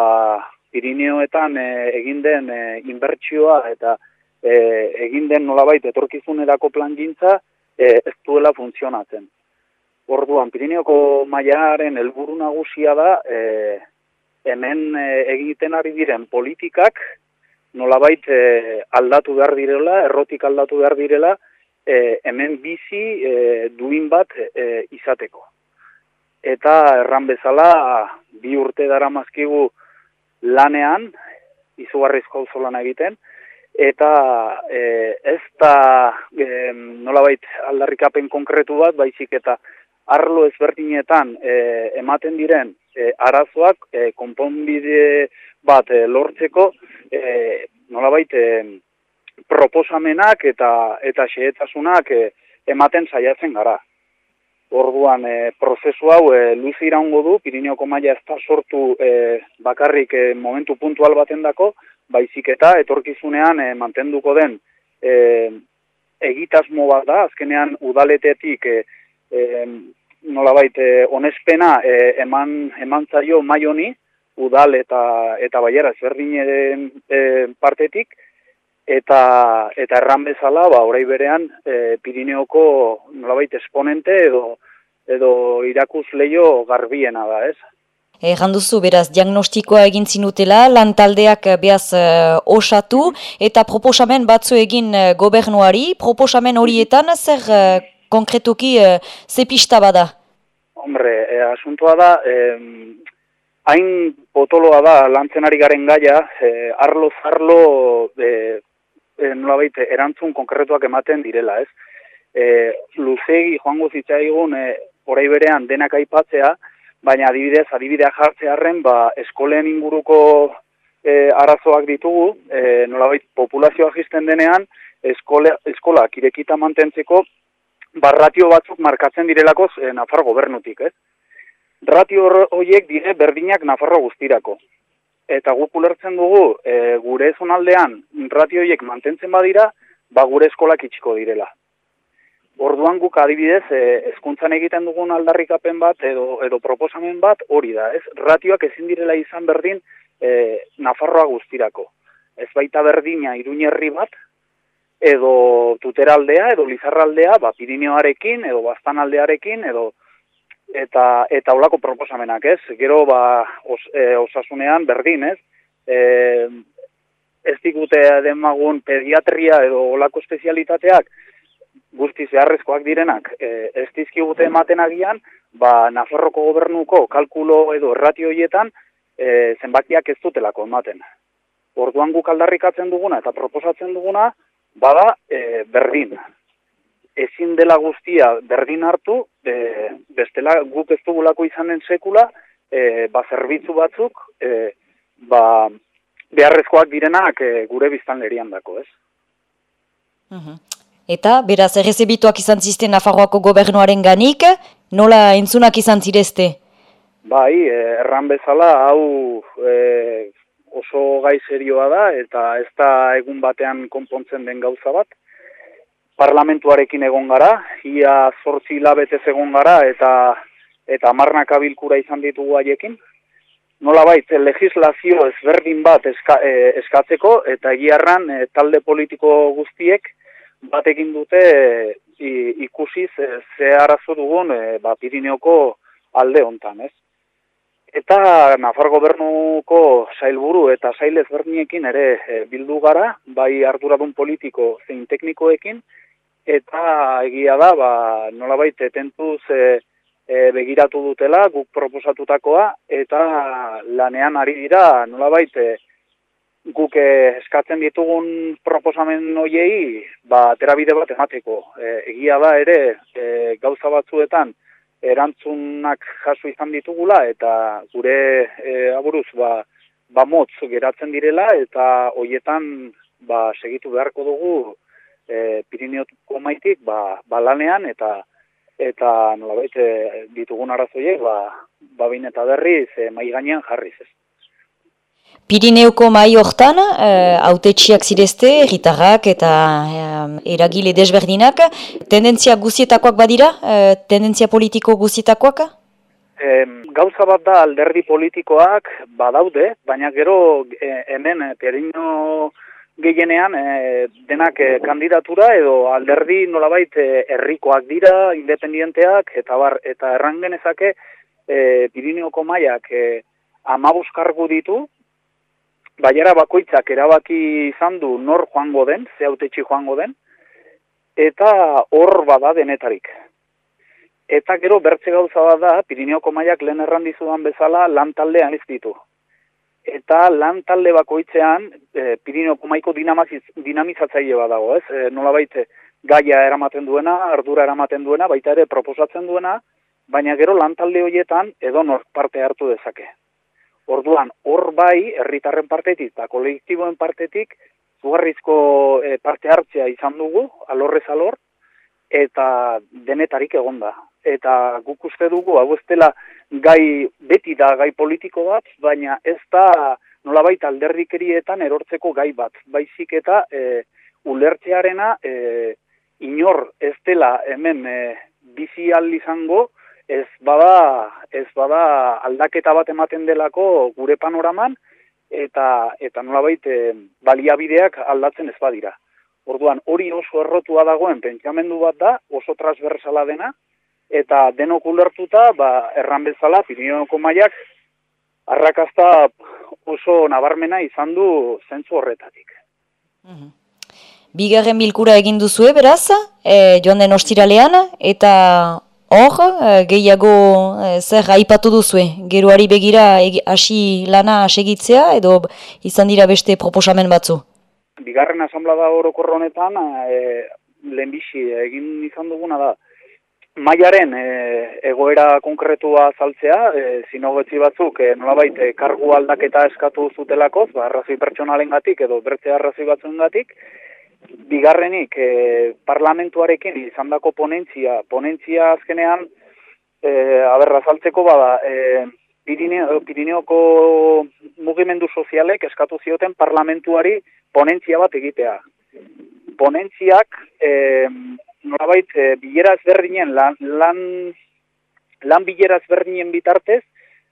Pirineoetan e, egin den e, inbertsioa eta e, egin den nolabait etorkizunerako plangintza e, ez duela funtzionatzen. Orduan, Pirineoko mailaren helburu nagusia da e, hemen e, egiten ari diren politikak nolabait e, aldatu behar direla, errotik aldatu behar direla, e, hemen bizi e, duin bat e, izateko. Eta erran bezala, bi urte dara mazkigu lanean, izugarrizko auzolan egiten, eta e, ez da e, nolabait aldarrikapen konkretu bat, baizik eta arlo ezberdinetan e, ematen diren e, arazoak e, konponbide bat e, lortzeko e, nolabait e, proposamenak eta eta xehetasunak e, ematen saiatzen gara. Orduan, e, prozesu hau e, luzi iraungo du, Pirineoko maila ez da sortu e, bakarrik e, momentu puntual baten dako, baizik eta etorkizunean e, mantenduko den e, egitasmo bat da, azkenean udaletetik e, e, nolabait e, onespena e, eman, eman zaio mai honi, udal eta eta baiera ezberdinen e, partetik, eta eta erran bezala, ba, orai berean, e, Pirineoko nolabait esponente edo edo irakus leio garbiena da, ez? Egan duzu, beraz, diagnostikoa egin zinutela, lantaldeak behaz uh, osatu, eta proposamen batzu egin uh, gobernuari, proposamen horietan zer uh, konkretuki uh, zepista bada? Hombre, e, asuntoa da, eh, hain potoloa da lantzen ari garen gaia, eh, arlo zarlo e, e, nolabait erantzun konkretuak ematen direla, ez? E, luzegi joango zitzaigun e, orai berean denak aipatzea, baina adibidez, adibidea jartzearren, ba, eskolen inguruko e, arazoak ditugu, e, nolabait populazioa jisten denean, eskola, eskola kirekita mantentzeko, ba, ratio batzuk markatzen direlako e, Nafar gobernutik, ez? Ratio horiek dire berdinak Nafarro guztirako. Eta guk ulertzen dugu, e, gure zonaldean ratio horiek mantentzen badira, ba gure eskolak itxiko direla. Orduan guk adibidez, e, hezkuntzan egiten dugun aldarrikapen bat edo, edo proposamen bat hori da, ez? Ratioak ezin direla izan berdin e, Nafarroa guztirako. Ez baita berdina iruñerri bat, edo tuteraldea, edo lizarraldea, ba, Pirineoarekin, edo Bastanaldearekin, edo eta eta holako proposamenak, ez? Gero ba os, e, osasunean berdin, ez? E, ez digute demagun pediatria edo olako espezialitateak guzti zeharrezkoak direnak, e, ez dizkigute ematen agian, ba Nafarroko gobernuko kalkulo edo erratio hoietan e, zenbakiak ez dutelako ematen. Orduan guk aldarrikatzen duguna eta proposatzen duguna bada e, berdin, ezin dela guztia berdin hartu, e, bestela guk ez dugulako izanen sekula, e, ba zerbitzu batzuk, e, ba beharrezkoak direnak e, gure biztan lerian dako, ez? Eta, beraz, errezebituak izan zizten Nafarroako gobernuaren ganik, nola entzunak izan zirezte? Bai, e, erran bezala, hau e, oso gai serioa da, eta ez da egun batean konpontzen den gauza bat, parlamentuarekin egon gara, ia zortzi hilabetez egon gara eta eta amarnaka bilkura izan ditugu haiekin. Nola bait, legislazio ezberdin bat eska, e, eskatzeko eta egiarran e, talde politiko guztiek batekin dute e, ikusiz e, ze arazo dugun e, ba, Pirineoko alde hontan, ez? Eta Nafar gobernuko sailburu eta sail ezberdinekin ere e, bildu gara, bai arduradun politiko zein teknikoekin, eta egia da, ba, nolabait etentuz e, e, begiratu dutela guk proposatutakoa, eta lanean ari dira nolabait e, guk eh, eskatzen ditugun proposamen hoiei ba terabide bat emateko. E, egia da ere e, gauza batzuetan erantzunak jaso izan ditugula eta gure e, aburuz ba ba motz geratzen direla eta hoietan ba segitu beharko dugu e, Pirineoko maitik ba, ba lanean eta eta nolabait e, ditugun arazoiek ba ba behin eta berriz e, mai gainean jarriz ez. Pirineuko mai hortan, eh, autetxiak zirezte, herritarrak eta eh, eragile desberdinak, tendentzia guzietakoak badira, eh, tendentzia politiko guzietakoak? E, gauza bat da alderdi politikoak badaude, baina gero e, hemen e, perino gehienean e, denak e, kandidatura edo alderdi nolabait e, herrikoak dira, independienteak, eta bar, eta erran genezake e, Pirineoko maiak e, amabuz kargu ditu, baiara bakoitzak erabaki izan du nor joango den, ze autetxi joango den, eta hor bada denetarik. Eta gero bertze gauza bat da, Pirineoko maiak lehen erran dizudan bezala lan taldean ez ditu. Eta lan talde bakoitzean e, Pirineoko maiko dinamiz- dinamizatzaile bat ez? E, nola baite, gaia eramaten duena, ardura eramaten duena, baita ere proposatzen duena, baina gero lan talde horietan edonor parte hartu dezake. Orduan, hor bai, herritarren partetik eta kolektiboen partetik, zugarrizko e, parte hartzea izan dugu, alorrez alor, eta denetarik egonda. Eta guk uste dugu, hau ez dela gai, beti da gai politiko bat, baina ez da nolabait alderdikerietan erortzeko gai bat. Baizik eta e, ulertzearena e, inor ez dela hemen e, bizi izango, ez bada, ez bada aldaketa bat ematen delako gure panoraman, eta, eta nolabait e, baliabideak aldatzen ez badira. Orduan, hori oso errotua dagoen pentsamendu bat da, oso transversala dena, eta denok ulertuta, ba, erran bezala, Pirinoko maiak, arrakazta oso nabarmena izan du zentzu horretatik. Bigarren bilkura egin duzue, beraz, e, joan den ostiralean, eta hor, e, gehiago e, zer aipatu duzue, geroari begira egi- hasi lana segitzea, edo izan dira beste proposamen batzu. Bigarren asamblada orokorro honetan, e, lehenbizi egin izan duguna da, Maiaren e, egoera konkretua saltzea, e, zinogotzi batzuk e, nolabait e, kargu aldaketa eskatu zutelakoz, ba, arrazoi pertsonalengatik edo bertze arrazoi batzuengatik, bigarrenik e, parlamentuarekin izandako ponentzia, ponentzia azkenean, e, aberra saltzeko bada, e, Pirineo, Pirineoko mugimendu sozialek eskatu zioten parlamentuari ponentzia bat egitea. Ponentziak e, nolabait e, bilera ezberdinen lan, lan, lan bilera ezberdinen bitartez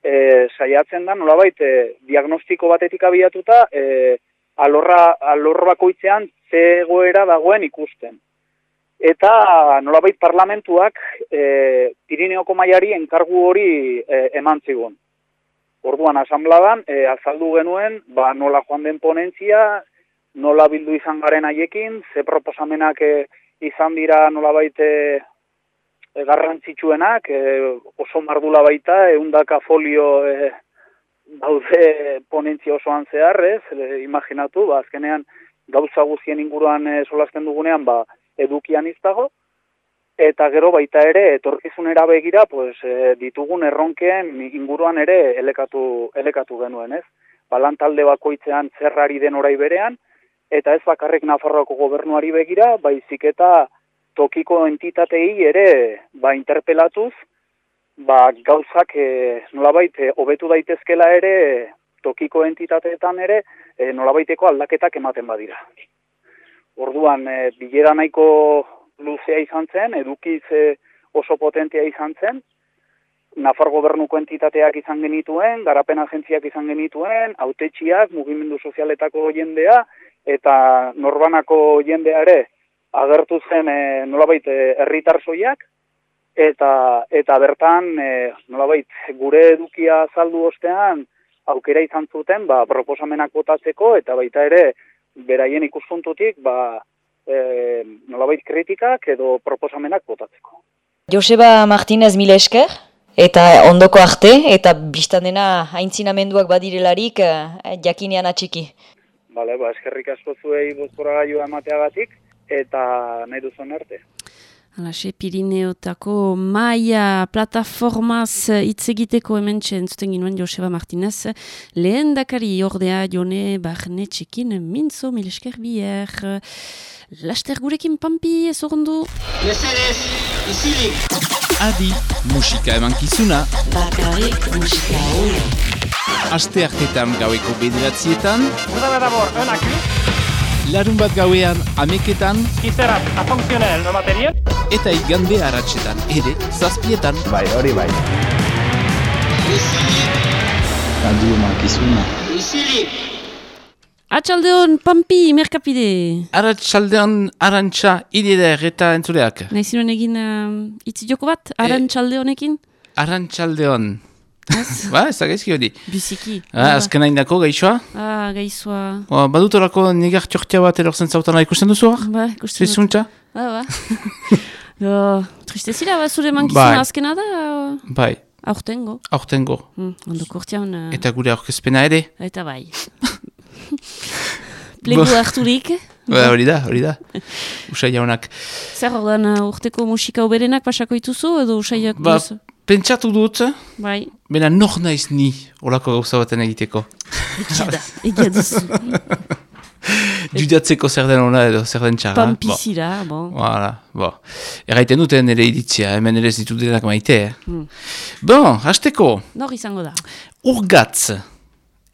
e, saiatzen da nolabait e, diagnostiko batetik abiatuta e, alorra, alor bakoitzean ze egoera dagoen ikusten. Eta nolabait parlamentuak e, Pirineoko mailari enkargu hori e, eman zigun. Orduan asambladan e, azaldu genuen ba, nola joan den ponentzia, nola bildu izan garen haiekin, ze proposamenak e, izan dira nolabait e, garrantzitsuenak, e, oso mardula baita, eundaka folio e, daude ponentzia osoan zehar, ez? E, imaginatu, ba, azkenean gauza guztien inguruan e, solasten dugunean, ba, edukian iztago, eta gero baita ere, etorkizunera begira, pues, e, ditugun erronkeen inguruan ere elekatu, elekatu genuen, ez? Balan talde bakoitzean zerrari den orai berean, eta ez bakarrik Nafarroako gobernuari begira, baizik eta tokiko entitatei ere ba interpelatuz, ba gauzak e, nolabait e, hobetu daitezkela ere tokiko entitateetan ere e, nolabaiteko aldaketak ematen badira. Orduan, e, bilera nahiko luzea izan zen, edukiz e, oso potentea izan zen, Nafar gobernuko entitateak izan genituen, garapen agentziak izan genituen, autetxiak, mugimendu sozialetako jendea, eta norbanako jendea ere agertu zen e, nolabait e, herritar soiak, eta eta bertan e, nolabait gure edukia saldu ostean aukera izan zuten ba, proposamenak botatzeko eta baita ere beraien ikuspuntutik ba, e, nolabait kritikak edo proposamenak botatzeko. Joseba Martinez mila esker, eta ondoko arte, eta biztan dena haintzinamenduak badirelarik eh, jakinean atxiki. Bale, ba, eskerrik asko zuei bozkora gaioa emateagatik eta nahi duzuen arte. Alaxe, Pirineotako maia plataformaz hitz egiteko hemen entzuten ginuen Joseba Martinez. Lehen dakari ordea jone barnetxekin mintzo milesker bier. Laster gurekin pampi ez orundu. Mesedez, isilik. Adi, musika emankizuna. Bakarrik musika ona. Aste hartetan gaueko bederatzietan. Vous d'abord un acquis Larun bat gauean ameketan. qui sera fonctionnel le matériel. Eta igande haratsetan ere zazpietan. Bai, hori bai. Radio emankizuna. Isilik. Atxaldeon, pampi, merkapide. Aratsaldean arantxa ideder eta entzuleak. Nahi zinuen egin uh, itzi joko bat, arantxaldeonekin? Arantxaldeon. ba, ez da gaizki hori. Biziki. Ah, azken hain dako, gaixoa? Ah, gaizua. Ba, badutorako negar txortia bat erortzen zautana ikusten duzu hor? Ba, ikusten dut. Zizuntza? Ba, ba. Do, tristezira, ba, zure mankizuna Bai. azkena da? Bai, Aurtengo. aurtengo. Mm, ondo kortian. Uh, Eta gure aurkezpena ere? Eta bai. Plegu Bo- harturik. Ba, hori da, hori da. Usai jaunak. Zer ordan uh, urteko musika uberenak pasako dituzu edo usaiak Ba, duzu? Pentsatu dut, Bai, bena nor naiz ni olako gauza baten egiteko. egia da, egia duzu. Judatzeko zer den ona edo zer den txarra. Pampizira, bon. Voilà, bon. Erraiten duten nire iritzia, hemen ere ez ditut denak maite. Eh? Hmm. Bon, hasteko, Nor izango da? urgatz.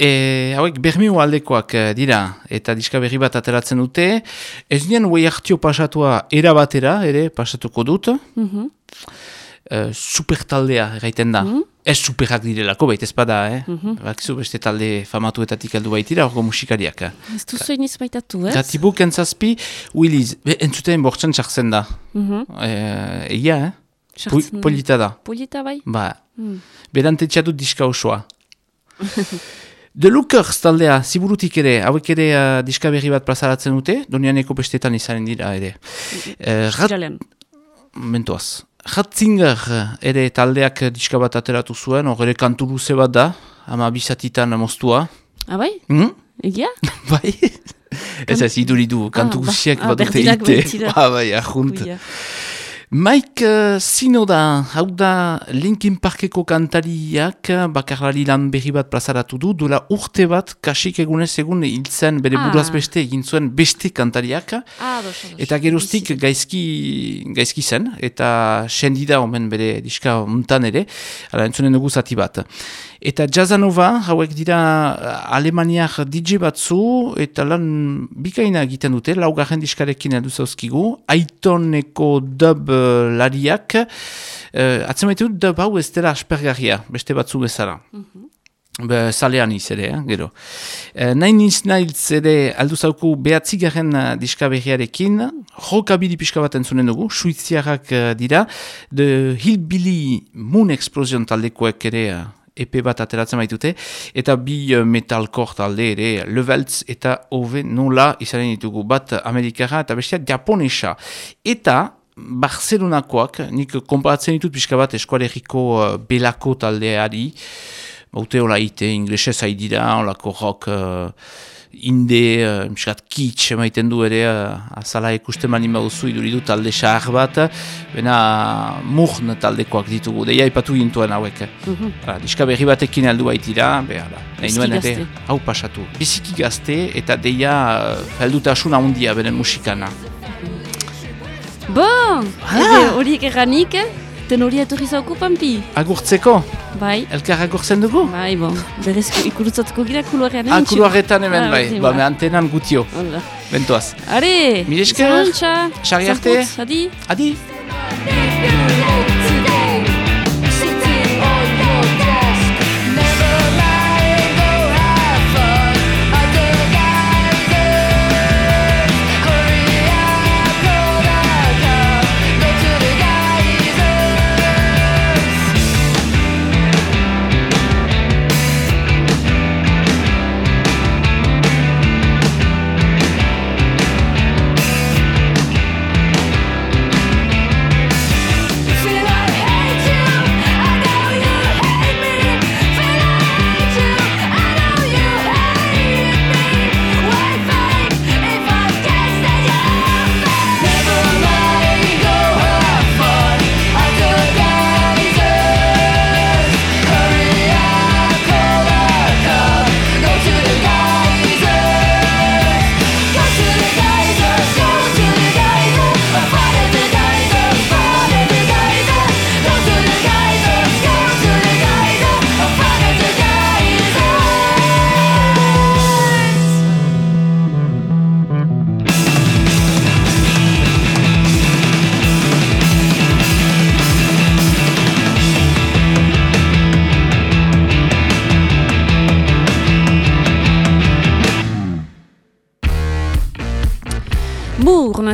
E, hauek bermio aldekoak eh, dira, eta diska berri bat ateratzen dute. Ez nien huei hartio pasatua erabatera, ere pasatuko dut. Mhm. Uh, super taldea erraiten da. Ez superak direlako, baita ez bada, eh? Mhm. Bakizu beste talde famatuetatik heldu baitira, horko musikariak. Ez duzu iniz baitatu, ez? Gatibuk entzazpi, Williz, be, entzuten bortzen sartzen da. Eh, Egia, eh? Pol- da. Polita da. Polita bai? Ba, Mm. berantetxea dut diska osoa. The Lookers taldea, ziburutik ere, hauek ere uh, diska berri bat plazaratzen dute, donianeko bestetan izanen dira ere. Eh, rat, Iralen. mentoaz. Ratzinger ere taldeak diska bat ateratu zuen, hor ere kantu luze bat da, ama bizatitan moztua. Ah, bai? Mhm. Egia? bai. Ez ez, iduridu, kantu Ah, ba- guziak ah, badute berdinak ite. Ba, bai, ahunt. Mike Sinoda, hau da Linkin Parkeko kantariak bakarlari lan berri bat plazaratu du, duela urte bat kasik egunez egun hiltzen bere Ah. buruaz beste egin zuen beste kantariak. Ah, dos, dos. Eta geroztik gaizki, gaizki zen, eta sendida omen bere diska untan ere, ala entzunen dugu zati bat. Eta Jazanova, hauek dira eh, Alemaniak DJ batzu, eta lan bikaina egiten dute, laugarren diskarekin heldu zauzkigu, Aitoneko dub eh, lariak, uh, atzemaitu dub hau ez dela aspergarria, beste batzu bezala. Be, zalean iz ere, eh, gero. E, Inch Nails ere aldu zauku behatzigaren uh, diska berriarekin, rokabili pixka bat entzunen dugu, suiziarrak uh, dira, The Hillbilly Moon Explosion taldekoek ere uh, EP bat ateratzen baitute, eta bi uh, metalcore talde ere, Leveltz eta Ove nola izanen ditugu. Bat Amerikara eta bestia Japonesa. Eta Barcelonakoak, nik konparatzen ditut pixka bat eskualeriko uh, belako taldeari, Baute hola ite, inglesez ari dira, holako rock uh, inde, uh, miskat kitsch emaiten du ere, uh, azala ikusten mani baduzu iduridu talde xahar bat, bena murn taldekoak ditugu, deia ipatu gintuen hauek. Mhm. Hala, diska berri batekin heldu baitira, behala, nahi Biziki nuen ere, hau pasatu. Biziki gazte eta deia uh, heldutasun handia beren musikana. Bon, ebe horiek erranik, ten hori etorri zauku pampi. Agurtzeko, Bai. elkar agurtzen dugu? Bai, bon, berezko ikurutzatuko gira kuluarean Ah, kuluarretan hemen bai, berdin, ba, me antenan gutio. Hala. Bentoaz. Are, Mil esker. zalantza. Sarri arte. Adi. Adi.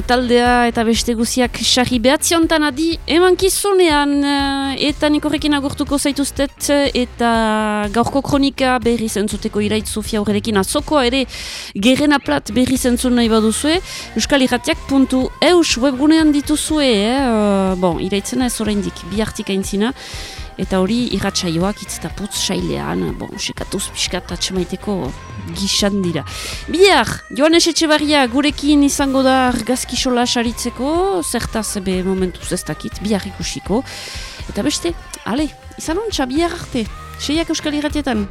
Taldea eta beste guziak sarri behatziontan adi emankizunean eh, eta nik horrekin agurtuko zaituztet eta gaurko kronika berri zentzuteko irait Sofia horrekin azokoa ere gerena plat berri zentzun nahi baduzue Euskal Irratiak.eus webgunean dituzue eh? uh, bon, iraitzena ez oraindik bi artik aintzina eta hori irratsaioak hitz eta sailean, bon, sekatuz pixkat atxemaiteko gixan dira. Bihar, Joanes Etxebarria gurekin izango da argazkisola saritzeko, zertaz ebe momentuz ez dakit, bihar ikusiko. Eta beste, ale, izan ontsa, bihar arte, seiak euskal irratietan.